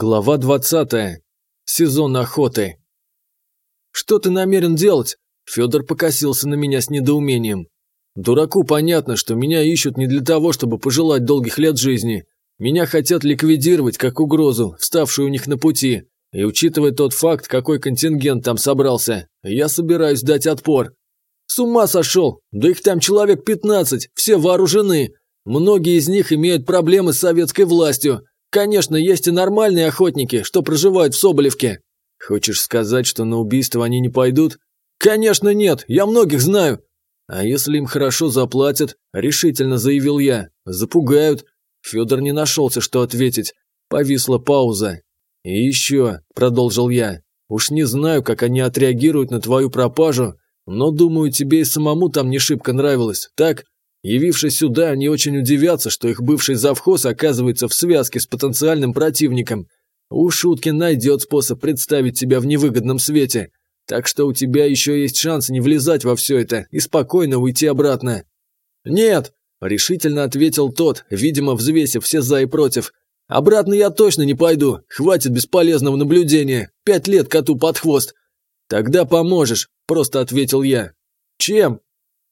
Глава 20. Сезон охоты. «Что ты намерен делать?» Федор покосился на меня с недоумением. «Дураку понятно, что меня ищут не для того, чтобы пожелать долгих лет жизни. Меня хотят ликвидировать как угрозу, вставшую у них на пути. И учитывая тот факт, какой контингент там собрался, я собираюсь дать отпор. С ума сошел! Да их там человек 15, все вооружены. Многие из них имеют проблемы с советской властью, Конечно, есть и нормальные охотники, что проживают в Соболевке. Хочешь сказать, что на убийство они не пойдут? Конечно нет, я многих знаю. А если им хорошо заплатят, решительно заявил я, запугают. Федор не нашелся, что ответить. Повисла пауза. И еще, продолжил я, уж не знаю, как они отреагируют на твою пропажу, но думаю, тебе и самому там не шибко нравилось, так? Явившись сюда, они очень удивятся, что их бывший завхоз оказывается в связке с потенциальным противником. У Шуткин найдет способ представить себя в невыгодном свете. Так что у тебя еще есть шанс не влезать во все это и спокойно уйти обратно». «Нет», – решительно ответил тот, видимо, взвесив все за и против. «Обратно я точно не пойду. Хватит бесполезного наблюдения. Пять лет коту под хвост». «Тогда поможешь», – просто ответил я. «Чем?»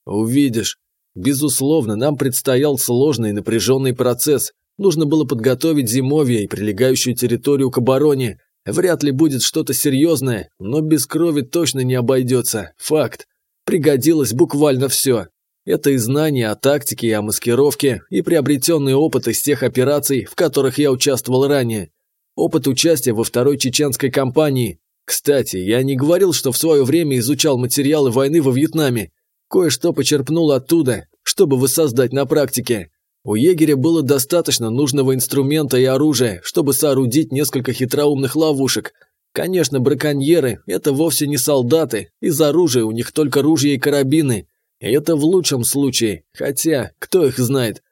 «Увидишь». Безусловно, нам предстоял сложный и напряженный процесс. Нужно было подготовить зимовье и прилегающую территорию к обороне. Вряд ли будет что-то серьезное, но без крови точно не обойдется. Факт. Пригодилось буквально все. Это и знания о тактике и о маскировке, и приобретенный опыт из тех операций, в которых я участвовал ранее. Опыт участия во второй чеченской кампании. Кстати, я не говорил, что в свое время изучал материалы войны во Вьетнаме. Кое-что почерпнул оттуда, чтобы воссоздать на практике. У егеря было достаточно нужного инструмента и оружия, чтобы соорудить несколько хитроумных ловушек. Конечно, браконьеры – это вовсе не солдаты, из оружия у них только ружья и карабины. И это в лучшем случае, хотя, кто их знает.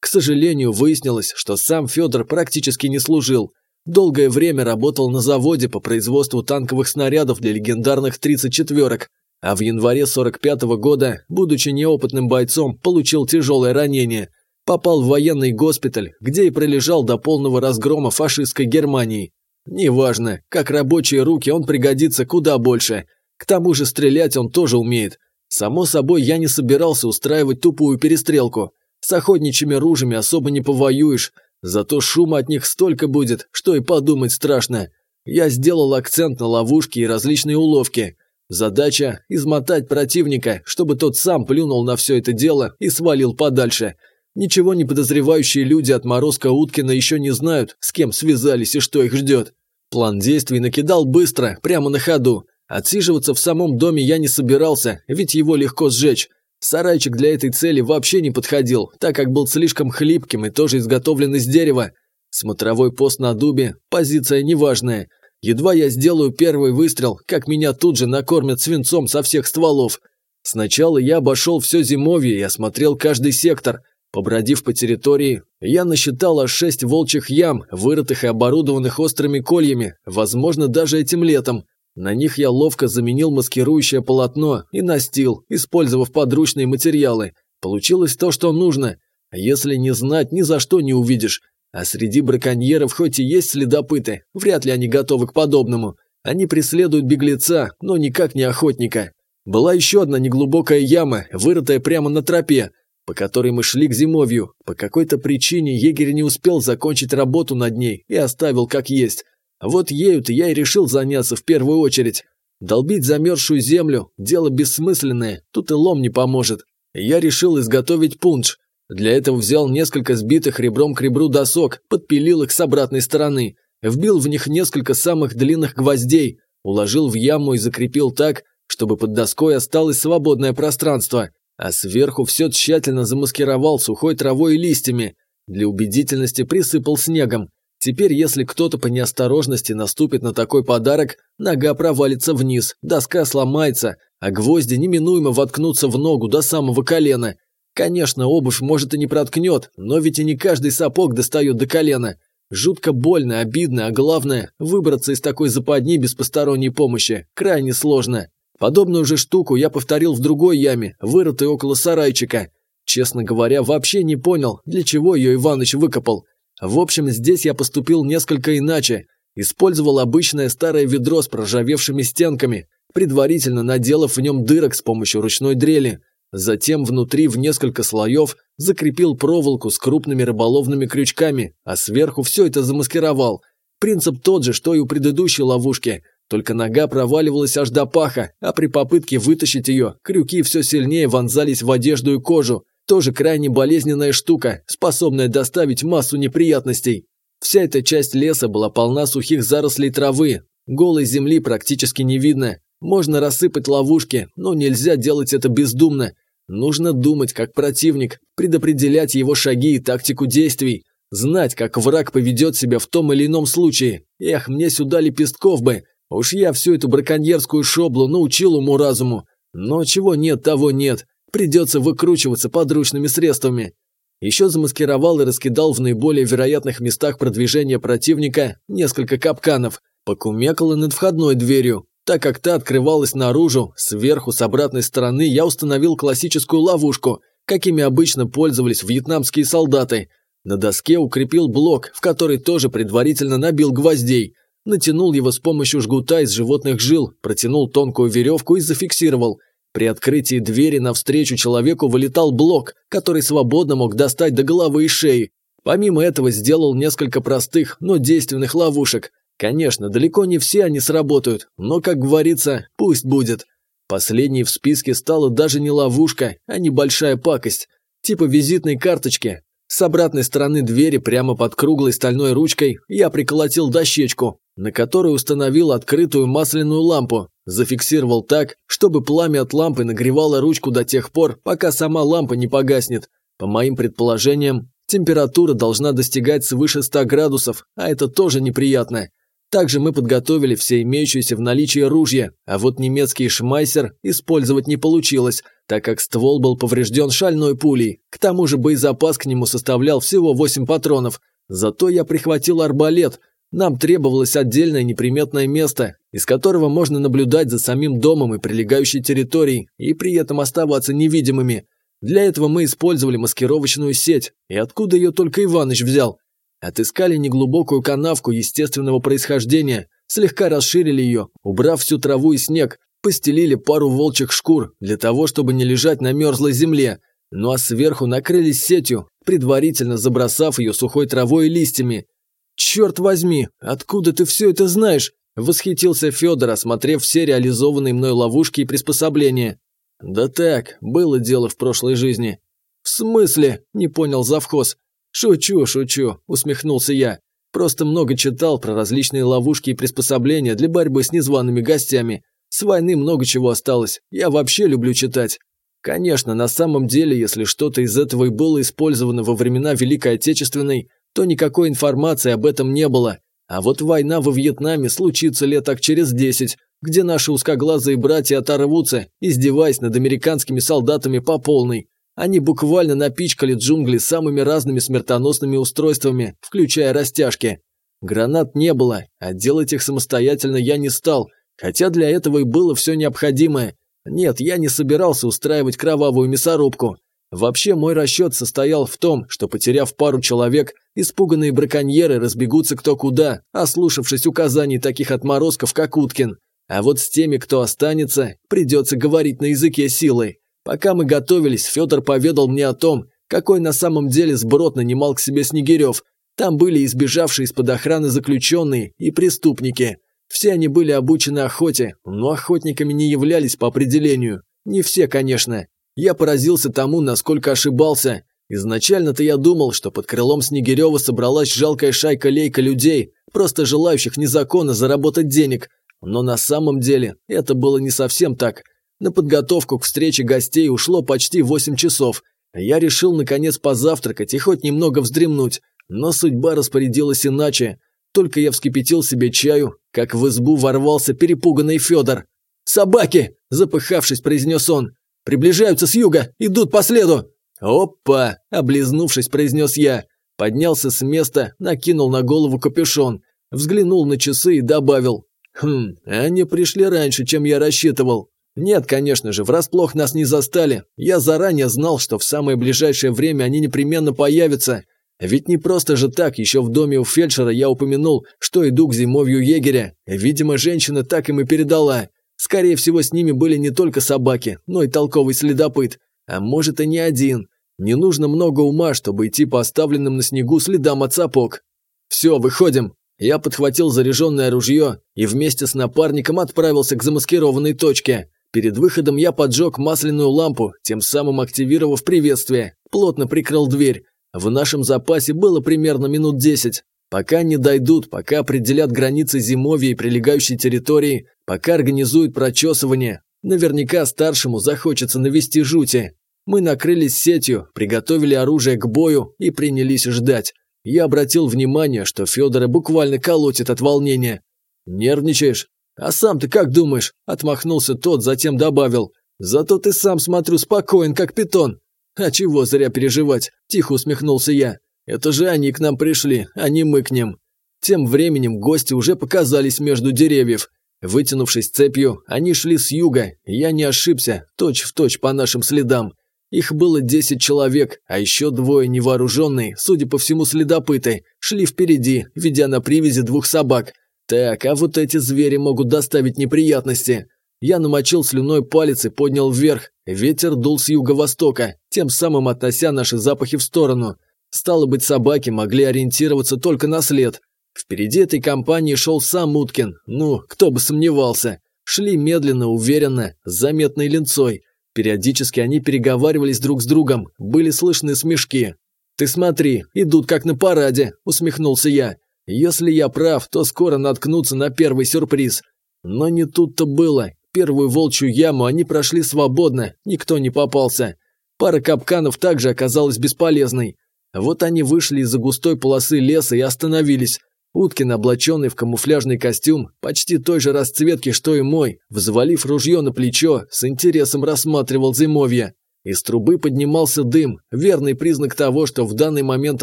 К сожалению, выяснилось, что сам Федор практически не служил. Долгое время работал на заводе по производству танковых снарядов для легендарных 34-ок, а в январе 45 -го года, будучи неопытным бойцом, получил тяжелое ранение. Попал в военный госпиталь, где и пролежал до полного разгрома фашистской Германии. Неважно, как рабочие руки он пригодится куда больше. К тому же стрелять он тоже умеет. Само собой, я не собирался устраивать тупую перестрелку. С охотничьими ружьями особо не повоюешь, зато шума от них столько будет, что и подумать страшно. Я сделал акцент на ловушки и различные уловки. Задача – измотать противника, чтобы тот сам плюнул на все это дело и свалил подальше. Ничего не подозревающие люди от Морозка Уткина еще не знают, с кем связались и что их ждет. План действий накидал быстро, прямо на ходу. Отсиживаться в самом доме я не собирался, ведь его легко сжечь. Сарайчик для этой цели вообще не подходил, так как был слишком хлипким и тоже изготовлен из дерева. Смотровой пост на дубе – позиция неважная – Едва я сделаю первый выстрел, как меня тут же накормят свинцом со всех стволов. Сначала я обошел все зимовье и осмотрел каждый сектор. Побродив по территории, я насчитал аж шесть волчьих ям, вырытых и оборудованных острыми кольями, возможно, даже этим летом. На них я ловко заменил маскирующее полотно и настил, использовав подручные материалы. Получилось то, что нужно. Если не знать, ни за что не увидишь. А среди браконьеров хоть и есть следопыты, вряд ли они готовы к подобному. Они преследуют беглеца, но никак не охотника. Была еще одна неглубокая яма, вырытая прямо на тропе, по которой мы шли к зимовью. По какой-то причине егерь не успел закончить работу над ней и оставил как есть. Вот ею-то я и решил заняться в первую очередь. Долбить замерзшую землю – дело бессмысленное, тут и лом не поможет. Я решил изготовить пунш, для этого взял несколько сбитых ребром к ребру досок, подпилил их с обратной стороны, вбил в них несколько самых длинных гвоздей, уложил в яму и закрепил так, чтобы под доской осталось свободное пространство, а сверху все тщательно замаскировал сухой травой и листьями. Для убедительности присыпал снегом. Теперь, если кто-то по неосторожности наступит на такой подарок, нога провалится вниз, доска сломается, а гвозди неминуемо воткнутся в ногу до самого колена, Конечно, обувь может и не проткнет, но ведь и не каждый сапог достает до колена. Жутко больно, обидно, а главное, выбраться из такой западни без посторонней помощи крайне сложно. Подобную же штуку я повторил в другой яме, вырытой около сарайчика. Честно говоря, вообще не понял, для чего ее Иваныч выкопал. В общем, здесь я поступил несколько иначе. Использовал обычное старое ведро с проржавевшими стенками, предварительно наделав в нем дырок с помощью ручной дрели. Затем внутри в несколько слоев закрепил проволоку с крупными рыболовными крючками, а сверху все это замаскировал. Принцип тот же, что и у предыдущей ловушки, только нога проваливалась аж до паха, а при попытке вытащить ее, крюки все сильнее вонзались в одежду и кожу. Тоже крайне болезненная штука, способная доставить массу неприятностей. Вся эта часть леса была полна сухих зарослей травы. Голой земли практически не видно. Можно рассыпать ловушки, но нельзя делать это бездумно. Нужно думать как противник, предопределять его шаги и тактику действий, знать, как враг поведет себя в том или ином случае. Эх, мне сюда лепестков бы. Уж я всю эту браконьерскую шоблу научил уму-разуму. Но чего нет, того нет. Придется выкручиваться подручными средствами. Еще замаскировал и раскидал в наиболее вероятных местах продвижения противника несколько капканов. Покумекал и над входной дверью. Так как та открывалась наружу, сверху, с обратной стороны, я установил классическую ловушку, какими обычно пользовались вьетнамские солдаты. На доске укрепил блок, в который тоже предварительно набил гвоздей. Натянул его с помощью жгута из животных жил, протянул тонкую веревку и зафиксировал. При открытии двери навстречу человеку вылетал блок, который свободно мог достать до головы и шеи. Помимо этого сделал несколько простых, но действенных ловушек. Конечно, далеко не все они сработают, но, как говорится, пусть будет. Последней в списке стала даже не ловушка, а небольшая пакость. Типа визитной карточки. С обратной стороны двери, прямо под круглой стальной ручкой, я приколотил дощечку, на которой установил открытую масляную лампу. Зафиксировал так, чтобы пламя от лампы нагревало ручку до тех пор, пока сама лампа не погаснет. По моим предположениям, температура должна достигать свыше 100 градусов, а это тоже неприятно. Также мы подготовили все имеющиеся в наличии ружья, а вот немецкий шмайсер использовать не получилось, так как ствол был поврежден шальной пулей. К тому же боезапас к нему составлял всего 8 патронов. Зато я прихватил арбалет. Нам требовалось отдельное неприметное место, из которого можно наблюдать за самим домом и прилегающей территорией, и при этом оставаться невидимыми. Для этого мы использовали маскировочную сеть, и откуда ее только Иваныч взял. Отыскали неглубокую канавку естественного происхождения, слегка расширили ее, убрав всю траву и снег, постелили пару волчьих шкур для того, чтобы не лежать на мерзлой земле, ну а сверху накрылись сетью, предварительно забросав ее сухой травой и листьями. «Черт возьми, откуда ты все это знаешь?» – восхитился Федор, осмотрев все реализованные мной ловушки и приспособления. «Да так, было дело в прошлой жизни». «В смысле?» – не понял завхоз. «Шучу, шучу», – усмехнулся я. «Просто много читал про различные ловушки и приспособления для борьбы с незваными гостями. С войны много чего осталось. Я вообще люблю читать. Конечно, на самом деле, если что-то из этого и было использовано во времена Великой Отечественной, то никакой информации об этом не было. А вот война во Вьетнаме случится лет так через десять, где наши узкоглазые братья оторвутся, издеваясь над американскими солдатами по полной. Они буквально напичкали джунгли самыми разными смертоносными устройствами, включая растяжки. Гранат не было, а делать их самостоятельно я не стал, хотя для этого и было все необходимое. Нет, я не собирался устраивать кровавую мясорубку. Вообще мой расчет состоял в том, что потеряв пару человек, испуганные браконьеры разбегутся кто куда, ослушавшись указаний таких отморозков, как Уткин. А вот с теми, кто останется, придется говорить на языке силы. Пока мы готовились, Федор поведал мне о том, какой на самом деле сброд нанимал к себе Снегирев. Там были избежавшие из-под охраны заключенные и преступники. Все они были обучены охоте, но охотниками не являлись по определению. Не все, конечно. Я поразился тому, насколько ошибался. Изначально-то я думал, что под крылом Снегирева собралась жалкая шайка-лейка людей, просто желающих незаконно заработать денег. Но на самом деле это было не совсем так. На подготовку к встрече гостей ушло почти 8 часов. Я решил наконец позавтракать и хоть немного вздремнуть, но судьба распорядилась иначе. Только я вскипятил себе чаю, как в избу ворвался перепуганный Федор. «Собаки!» – запыхавшись, произнес он. «Приближаются с юга, идут по следу!» «Опа!» – облизнувшись, произнес я. Поднялся с места, накинул на голову капюшон, взглянул на часы и добавил. «Хм, они пришли раньше, чем я рассчитывал. Нет, конечно же, врасплох нас не застали. Я заранее знал, что в самое ближайшее время они непременно появятся. Ведь не просто же так, еще в доме у фельдшера я упомянул, что иду к зимовью егеря. Видимо, женщина так им и передала. Скорее всего, с ними были не только собаки, но и толковый следопыт. А может и не один. Не нужно много ума, чтобы идти по оставленным на снегу следам от сапог. Все, выходим. Я подхватил заряженное ружье и вместе с напарником отправился к замаскированной точке. Перед выходом я поджег масляную лампу, тем самым активировав приветствие. Плотно прикрыл дверь. В нашем запасе было примерно минут десять. Пока не дойдут, пока определят границы зимовья и прилегающей территории, пока организуют прочесывание, наверняка старшему захочется навести жути. Мы накрылись сетью, приготовили оружие к бою и принялись ждать. Я обратил внимание, что Федора буквально колотит от волнения. «Нервничаешь? А сам ты как думаешь?» – отмахнулся тот, затем добавил. «Зато ты сам, смотрю, спокоен, как питон». «А чего зря переживать?» – тихо усмехнулся я. Это же они к нам пришли, а не мы к ним. Тем временем гости уже показались между деревьев. Вытянувшись цепью, они шли с юга, я не ошибся, точь-в-точь точь по нашим следам. Их было десять человек, а еще двое невооруженные, судя по всему следопыты, шли впереди, ведя на привязи двух собак. Так, а вот эти звери могут доставить неприятности. Я намочил слюной палец и поднял вверх. Ветер дул с юго-востока, тем самым относя наши запахи в сторону. Стало быть, собаки могли ориентироваться только на след. Впереди этой компании шел сам Уткин, ну, кто бы сомневался. Шли медленно, уверенно, с заметной линцой. Периодически они переговаривались друг с другом, были слышны смешки. «Ты смотри, идут как на параде», – усмехнулся я. «Если я прав, то скоро наткнутся на первый сюрприз». Но не тут-то было. Первую волчью яму они прошли свободно, никто не попался. Пара капканов также оказалась бесполезной. Вот они вышли из-за густой полосы леса и остановились. Уткин, облаченный в камуфляжный костюм, почти той же расцветки, что и мой, взвалив ружье на плечо, с интересом рассматривал зимовье. Из трубы поднимался дым, верный признак того, что в данный момент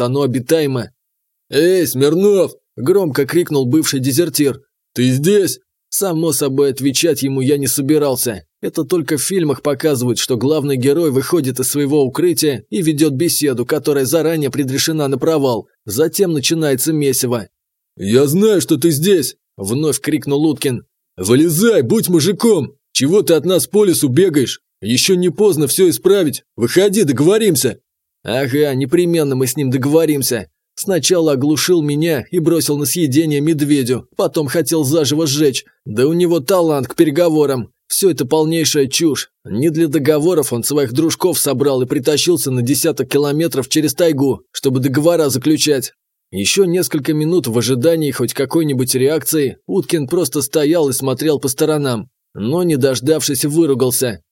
оно обитаемо. «Эй, Смирнов!» – громко крикнул бывший дезертир. «Ты здесь?» Само собой, отвечать ему я не собирался. Это только в фильмах показывают, что главный герой выходит из своего укрытия и ведет беседу, которая заранее предрешена на провал. Затем начинается месиво. «Я знаю, что ты здесь!» – вновь крикнул Уткин. «Вылезай, будь мужиком! Чего ты от нас по лесу бегаешь? Еще не поздно все исправить. Выходи, договоримся!» «Ага, непременно мы с ним договоримся. Сначала оглушил меня и бросил на съедение медведю, потом хотел заживо сжечь. Да у него талант к переговорам. Все это полнейшая чушь. Не для договоров он своих дружков собрал и притащился на десяток километров через тайгу, чтобы договора заключать. Еще несколько минут в ожидании хоть какой-нибудь реакции Уткин просто стоял и смотрел по сторонам, но, не дождавшись, выругался.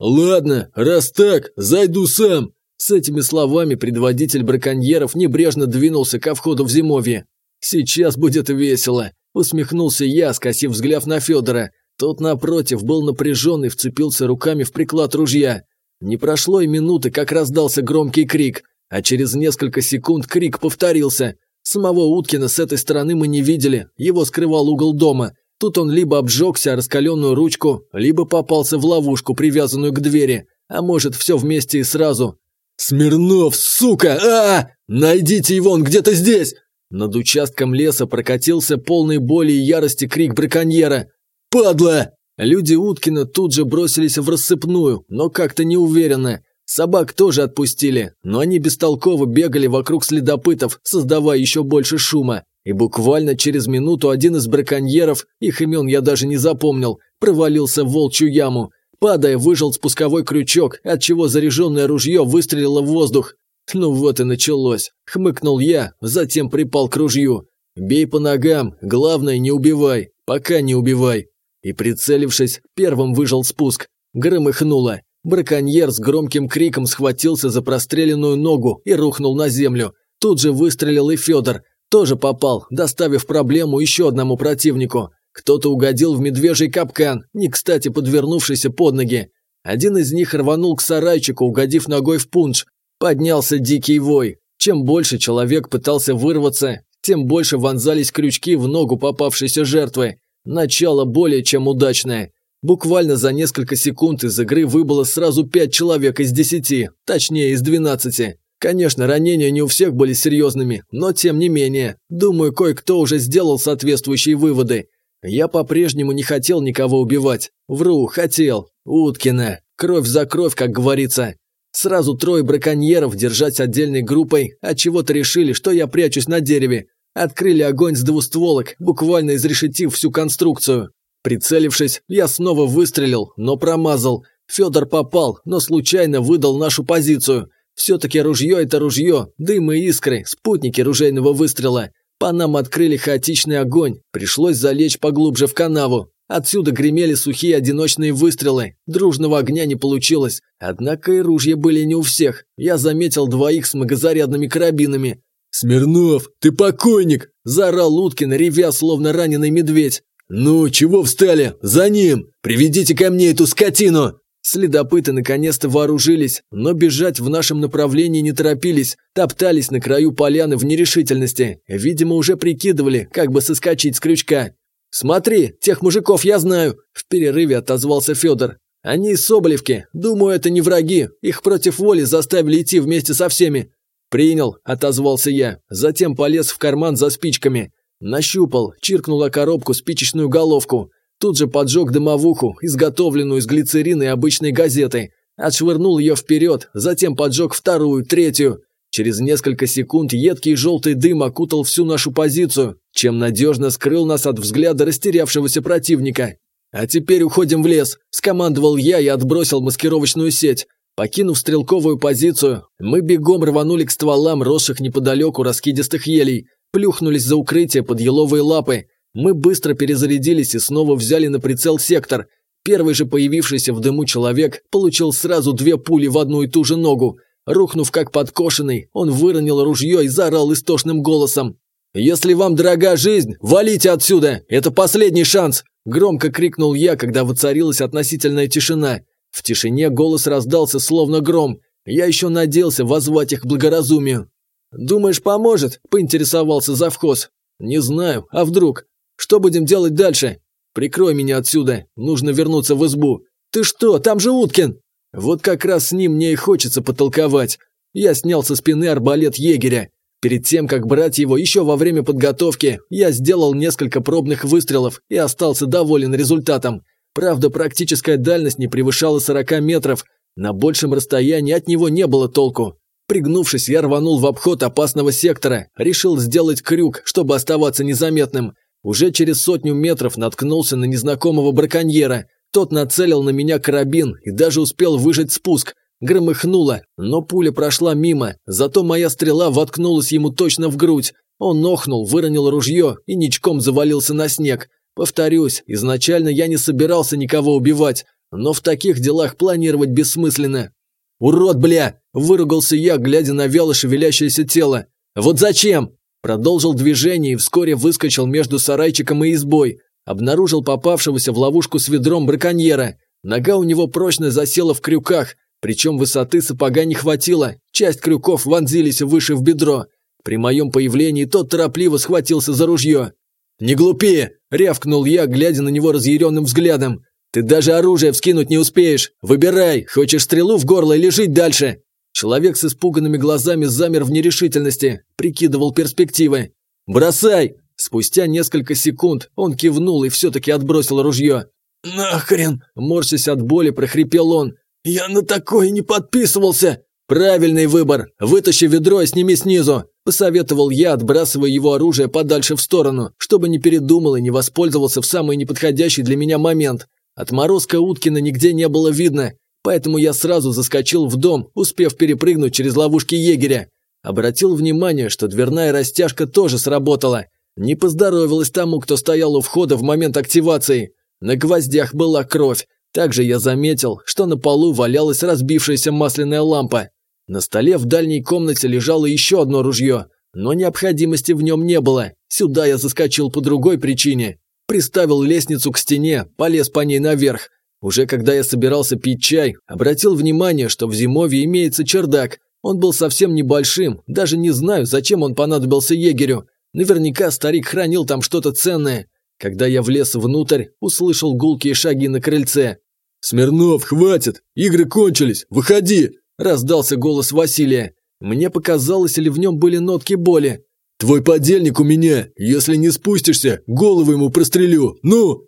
«Ладно, раз так, зайду сам», с этими словами предводитель браконьеров небрежно двинулся ко входу в зимовье. «Сейчас будет весело», – усмехнулся я, скосив взгляд на Федора. Тот, напротив, был напряжен и вцепился руками в приклад ружья. Не прошло и минуты, как раздался громкий крик, а через несколько секунд крик повторился. Самого Уткина с этой стороны мы не видели, его скрывал угол дома. Тут он либо обжегся о раскаленную ручку, либо попался в ловушку, привязанную к двери, а может все вместе и сразу. «Смирнов, сука! а! Найдите его, он где-то здесь!» Над участком леса прокатился полный боли и ярости крик браконьера. «Падла!» Люди Уткина тут же бросились в рассыпную, но как-то неуверенно. Собак тоже отпустили, но они бестолково бегали вокруг следопытов, создавая еще больше шума. И буквально через минуту один из браконьеров, их имен я даже не запомнил, провалился в волчью яму. Падая, выжил спусковой крючок, отчего заряженное ружье выстрелило в воздух. «Ну вот и началось», – хмыкнул я, затем припал к ружью. «Бей по ногам, главное не убивай, пока не убивай». И прицелившись, первым выжил спуск. Громыхнуло. Браконьер с громким криком схватился за простреленную ногу и рухнул на землю. Тут же выстрелил и Федор. Тоже попал, доставив проблему еще одному противнику. Кто-то угодил в медвежий капкан, не кстати подвернувшийся под ноги. Один из них рванул к сарайчику, угодив ногой в пунш. Поднялся дикий вой. Чем больше человек пытался вырваться, тем больше вонзались крючки в ногу попавшейся жертвы. Начало более чем удачное. Буквально за несколько секунд из игры выбыло сразу пять человек из десяти, точнее из двенадцати. Конечно, ранения не у всех были серьезными, но тем не менее, думаю, кое-кто уже сделал соответствующие выводы. Я по-прежнему не хотел никого убивать. Вру, хотел. Уткина. Кровь за кровь, как говорится. Сразу трое браконьеров держать отдельной группой, от чего то решили, что я прячусь на дереве. Открыли огонь с двустволок, буквально изрешетив всю конструкцию. Прицелившись, я снова выстрелил, но промазал. Федор попал, но случайно выдал нашу позицию. Все-таки ружье – это ружье, дым и искры, спутники ружейного выстрела. По нам открыли хаотичный огонь, пришлось залечь поглубже в канаву. Отсюда гремели сухие одиночные выстрелы, дружного огня не получилось. Однако и ружья были не у всех. Я заметил двоих с многозарядными карабинами. «Смирнов, ты покойник!» – заорал Уткин, ревя, словно раненый медведь. «Ну, чего встали? За ним! Приведите ко мне эту скотину!» Следопыты наконец-то вооружились, но бежать в нашем направлении не торопились, топтались на краю поляны в нерешительности, видимо, уже прикидывали, как бы соскочить с крючка. «Смотри, тех мужиков я знаю!» – в перерыве отозвался Федор. «Они из Соболевки. Думаю, это не враги. Их против воли заставили идти вместе со всеми». «Принял», – отозвался я. Затем полез в карман за спичками. Нащупал, чиркнула коробку спичечную головку. Тут же поджег дымовуху, изготовленную из глицерина и обычной газеты. Отшвырнул ее вперед, затем поджег вторую, третью. Через несколько секунд едкий желтый дым окутал всю нашу позицию, чем надежно скрыл нас от взгляда растерявшегося противника. «А теперь уходим в лес», – скомандовал я и отбросил маскировочную сеть. Покинув стрелковую позицию, мы бегом рванули к стволам, росших неподалеку раскидистых елей, плюхнулись за укрытие под еловые лапы. Мы быстро перезарядились и снова взяли на прицел сектор. Первый же появившийся в дыму человек получил сразу две пули в одну и ту же ногу – Рухнув как подкошенный, он выронил ружье и заорал истошным голосом. «Если вам дорога жизнь, валите отсюда! Это последний шанс!» Громко крикнул я, когда воцарилась относительная тишина. В тишине голос раздался словно гром. Я еще надеялся воззвать их к благоразумию. «Думаешь, поможет?» – поинтересовался завхоз. «Не знаю. А вдруг? Что будем делать дальше? Прикрой меня отсюда. Нужно вернуться в избу. Ты что, там же Уткин!» Вот как раз с ним мне и хочется потолковать. Я снял со спины арбалет егеря. Перед тем, как брать его еще во время подготовки, я сделал несколько пробных выстрелов и остался доволен результатом. Правда, практическая дальность не превышала 40 метров. На большем расстоянии от него не было толку. Пригнувшись, я рванул в обход опасного сектора, решил сделать крюк, чтобы оставаться незаметным. Уже через сотню метров наткнулся на незнакомого браконьера – тот нацелил на меня карабин и даже успел выжать спуск. Громыхнуло, но пуля прошла мимо, зато моя стрела воткнулась ему точно в грудь. Он охнул, выронил ружье и ничком завалился на снег. Повторюсь, изначально я не собирался никого убивать, но в таких делах планировать бессмысленно. «Урод, бля!» – выругался я, глядя на вяло шевелящееся тело. «Вот зачем?» Продолжил движение и вскоре выскочил между сарайчиком и избой. Обнаружил попавшегося в ловушку с ведром браконьера. Нога у него прочно засела в крюках, причем высоты сапога не хватило, часть крюков вонзились выше в бедро. При моем появлении тот торопливо схватился за ружье. «Не глупи!» – рявкнул я, глядя на него разъяренным взглядом. «Ты даже оружие вскинуть не успеешь! Выбирай, хочешь стрелу в горло или жить дальше!» Человек с испуганными глазами замер в нерешительности, прикидывал перспективы. «Бросай!» Спустя несколько секунд он кивнул и все-таки отбросил ружье. «Нахрен!» – морщась от боли, прохрипел он. «Я на такое не подписывался!» «Правильный выбор! Вытащи ведро и сними снизу!» – посоветовал я, отбрасывая его оружие подальше в сторону, чтобы не передумал и не воспользовался в самый неподходящий для меня момент. Отморозка Уткина нигде не было видно, поэтому я сразу заскочил в дом, успев перепрыгнуть через ловушки егеря. Обратил внимание, что дверная растяжка тоже сработала – не поздоровилось тому, кто стоял у входа в момент активации. На гвоздях была кровь. Также я заметил, что на полу валялась разбившаяся масляная лампа. На столе в дальней комнате лежало еще одно ружье, но необходимости в нем не было. Сюда я заскочил по другой причине. Приставил лестницу к стене, полез по ней наверх. Уже когда я собирался пить чай, обратил внимание, что в зимовье имеется чердак. Он был совсем небольшим, даже не знаю, зачем он понадобился егерю. Наверняка старик хранил там что-то ценное. Когда я влез внутрь, услышал гулкие шаги на крыльце. «Смирнов, хватит! Игры кончились! Выходи!» – раздался голос Василия. Мне показалось, или в нем были нотки боли. «Твой подельник у меня! Если не спустишься, голову ему прострелю! Ну!»